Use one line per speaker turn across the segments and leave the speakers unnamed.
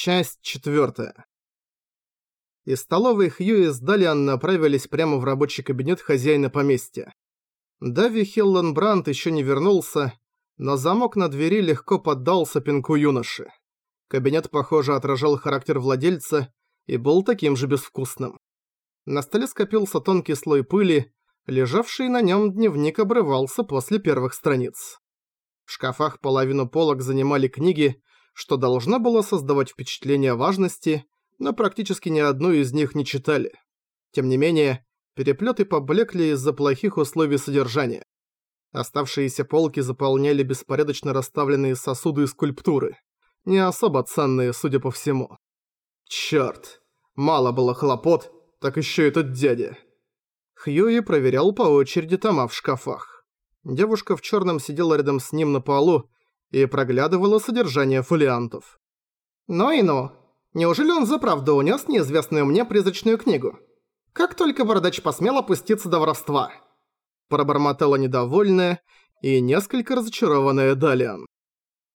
Часть четвертая. Из столовой Хьюи с Далиан направились прямо в рабочий кабинет хозяина поместья. Дави Хилленбранд еще не вернулся, но замок на двери легко поддался пинку юноши. Кабинет, похоже, отражал характер владельца и был таким же безвкусным. На столе скопился тонкий слой пыли, лежавший на нем дневник обрывался после первых страниц. В шкафах половину полок занимали книги, что должно было создавать впечатление важности, но практически ни одну из них не читали. Тем не менее, переплеты поблекли из-за плохих условий содержания. Оставшиеся полки заполняли беспорядочно расставленные сосуды и скульптуры, не особо ценные, судя по всему. Чёрт, мало было хлопот, так ещё этот дядя. Хьюи проверял по очереди тома в шкафах. Девушка в чёрном сидела рядом с ним на полу и проглядывала содержание фолиантов. «Ну и ну, неужели он заправду унес неизвестную мне призрачную книгу? Как только бородач посмел опуститься до воровства!» Пробормотала недовольная и несколько разочарованная Далиан.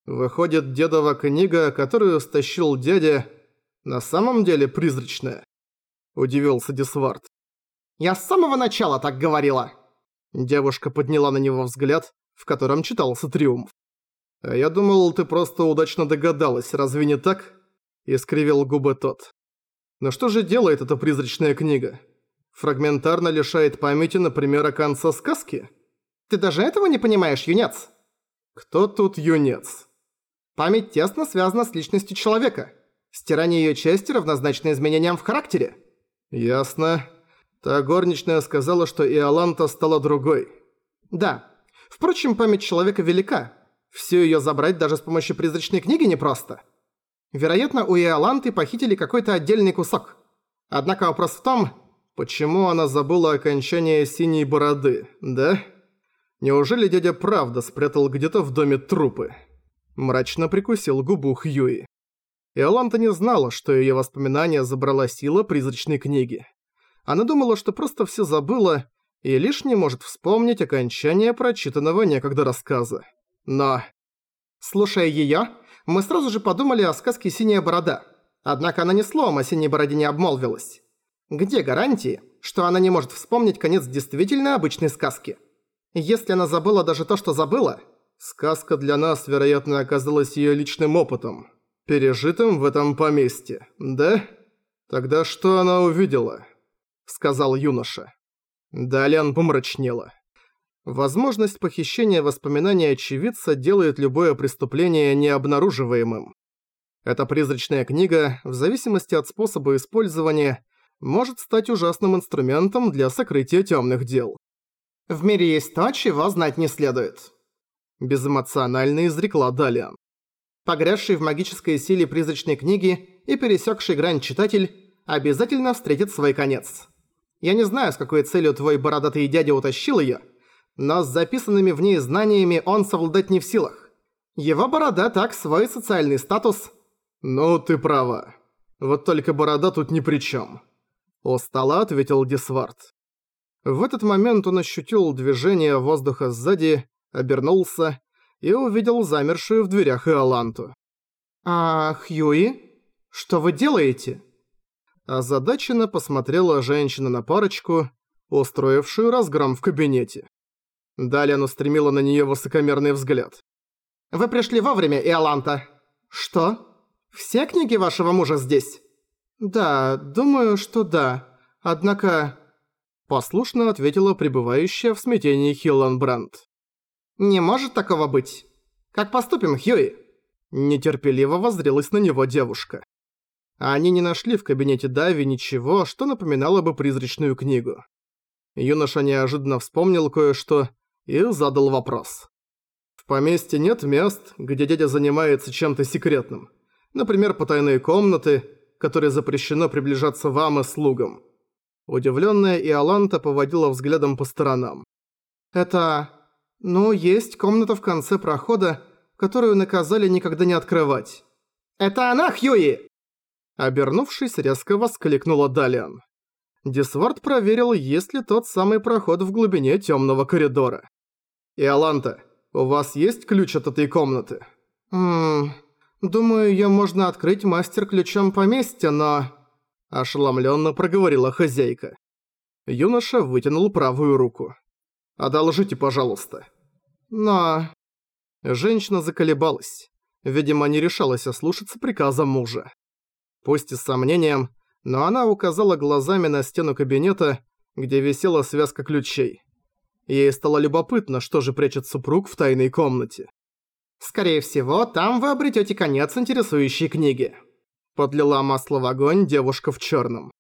«Выходит, дедова книга, которую стащил дядя, на самом деле призрачная?» Удивился Дисвард. «Я с самого начала так говорила!» Девушка подняла на него взгляд, в котором читался триумф. «А я думал, ты просто удачно догадалась, разве не так?» Искривил губы тот. «Но что же делает эта призрачная книга? Фрагментарно лишает памяти, например, о конце сказки? Ты даже этого не понимаешь, юнец?» «Кто тут юнец?» «Память тесно связана с личностью человека. Стирание её части равнозначно изменениям в характере». «Ясно. Та горничная сказала, что Иоланта стала другой». «Да. Впрочем, память человека велика, Всю её забрать даже с помощью призрачной книги непросто. Вероятно, у Иоланты похитили какой-то отдельный кусок. Однако вопрос в том, почему она забыла окончание синей бороды, да? Неужели дядя правда спрятал где-то в доме трупы? Мрачно прикусил губу Хьюи. Иоланта не знала, что её воспоминания забрала сила призрачной книги. Она думала, что просто всё забыла и лишь не может вспомнить окончание прочитанного некогда рассказа. Но... Слушая её, мы сразу же подумали о сказке «Синяя борода». Однако она ни словом о синей бороде не обмолвилась. Где гарантии, что она не может вспомнить конец действительно обычной сказки? Если она забыла даже то, что забыла, сказка для нас, вероятно, оказалась её личным опытом, пережитым в этом поместье, да? Тогда что она увидела? Сказал юноша. Далян помрачнела. Возможность похищения воспоминаний очевидца делает любое преступление необнаруживаемым. Эта призрачная книга, в зависимости от способа использования, может стать ужасным инструментом для сокрытия темных дел. «В мире есть то, чего знать не следует», – безэмоционально изрекла Далиан. Погрязший в магической силе призрачной книги и пересекший грань читатель обязательно встретит свой конец. Я не знаю, с какой целью твой бородатый дядя утащил её, но с записанными в ней знаниями он совладать не в силах. Его борода так свой социальный статус. «Ну, ты права. Вот только борода тут ни при чем. Устало ответил Дисвард. В этот момент он ощутил движение воздуха сзади, обернулся и увидел замершую в дверях Иоланту. «А, Хьюи? Что вы делаете?» Озадаченно посмотрела женщина на парочку, устроившую разгром в кабинете. Далее она устремила на неё высокомерный взгляд. «Вы пришли вовремя, Иоланта!» «Что? Все книги вашего мужа здесь?» «Да, думаю, что да. Однако...» Послушно ответила пребывающая в смятении Хиллан Брандт. «Не может такого быть. Как поступим, Хьюи?» Нетерпеливо воззрелась на него девушка. Они не нашли в кабинете Дави ничего, что напоминало бы призрачную книгу. Юноша неожиданно вспомнил кое-что и задал вопрос. В поместье нет мест, где дядя занимается чем-то секретным. Например, потайные комнаты, которые запрещено приближаться вам и слугам. Удивленная Иоланта поводила взглядом по сторонам. «Это... ну, есть комната в конце прохода, которую наказали никогда не открывать». «Это она, Хьюи!» Обернувшись, резко воскликнула Далиан. Дисвард проверил, есть ли тот самый проход в глубине темного коридора. «Иоланта, у вас есть ключ от этой комнаты?» «Ммм... «Думаю, её можно открыть мастер-ключом поместья, но...» Ошеломлённо проговорила хозяйка. Юноша вытянул правую руку. «Одолжите, пожалуйста». «Но...» Женщина заколебалась. Видимо, не решалась ослушаться приказа мужа. Пусть и с сомнением, но она указала глазами на стену кабинета, где висела связка ключей. Ей стало любопытно, что же прячет супруг в тайной комнате. «Скорее всего, там вы обретете конец интересующей книги», подлила масло в огонь девушка в черном.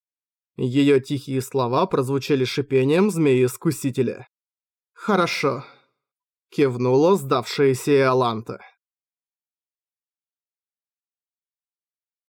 Ее тихие слова прозвучали шипением змеи-искусителя. «Хорошо», — кивнула сдавшаяся Иоланта.